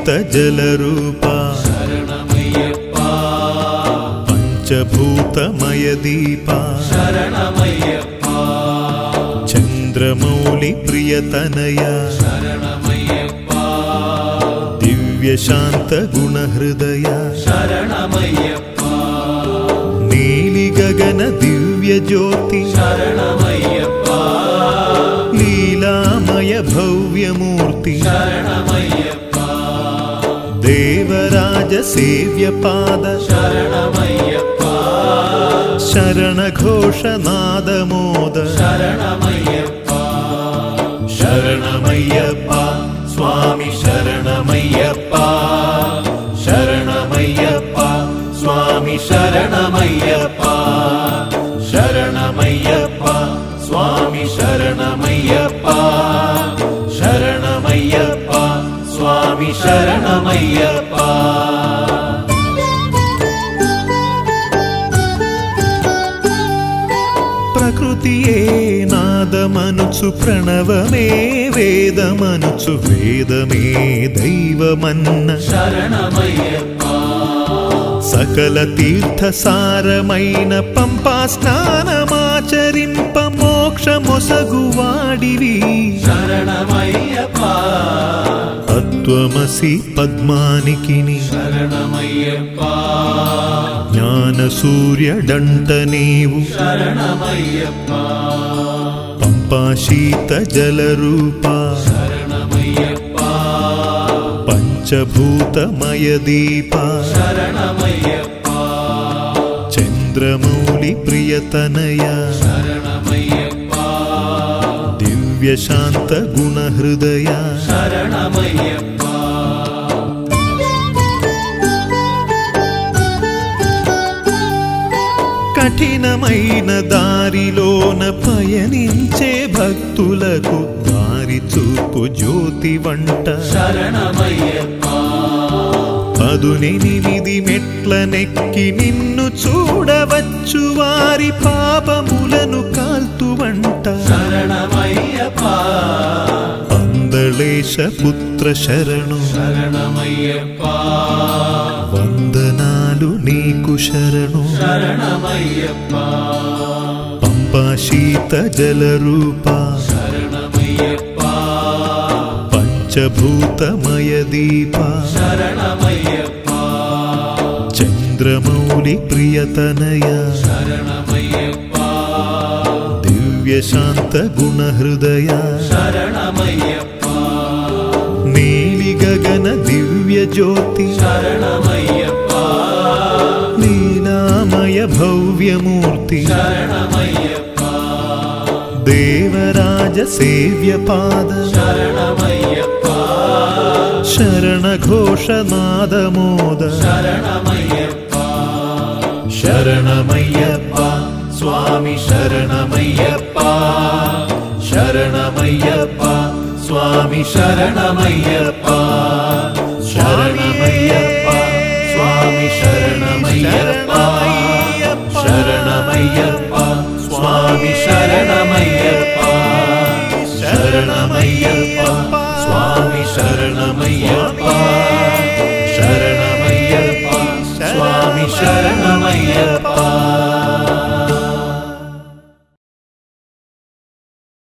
पम्पाशीतजलरूपा शरणमय्यप्पा पञ्चभूतमयदीपा शरणमय्यप्पा चन्द्रमौलिप्रियतनया शरणमय्यप्पा दिव्यशान्तगुणहृदया शरणमय्यप्पा नीलिगगनदिव्यज्योति शरणमय्यप्पा लीलामय भव्यमूर्ति देवराजसेव्यपाद। शरणमय्यप्पा शरणघोषनादमोद। शरणमय्यप्पा शरणमय्यप्पा स्वामि शरणमय्यप्पा। शरणमय्यप्पा स्वामि शरणमय्यप्पा। शरणमय्यप्पा स्वामि शरणमय्यप्पा ेद मनुसु वेद मे दैव सकलतीर्थसारमयण पम्पास्थानमाचरिन् पमोक्षमुसगुवाडिवीत्त्वमसि पद्मानि किनि शरणमय्यप्पा शीतजलरूपा शरणमय्यप्पा। पञ्चभूतमयदीपा। शरणमय्यप्पा। चन्द्रमौलिप्रियतनया। शरणमय्यप्पा। दिव्यशान्तगुणहृदया। शरणमय्यप्पा। కఠినమైన దారిలోన పయనించే భక్తులకు దారి చూపు జ్యోతి వంట. పదునెనిమిది మెట్ల నెక్కి నిన్ను చూడవచ్చు వారి పాపములను కాల్తువంట అందళేశ పుత్ర శరణు. వంద శరణాలు నీకు శరణు. పంపా శీత జల రూపా. పంచభూతమయ దీప. చంద్రమౌళి ప్రియతనయ. దివ్య శాంత గుణహృదయ. నీలి గగన దివ్య జ్యోతి. శరణమయ్య ीनामय भव्यमूर्तिपा देवराजसेव्यपादयप्पा शरणघोषनादमोद। शरणमय्यप्पा स्वामि शरणमय्यप्पा। शरणमय्यप्पा स्वामि शरणमय्यप्पा। शरणमय्यप्पा। Yeah.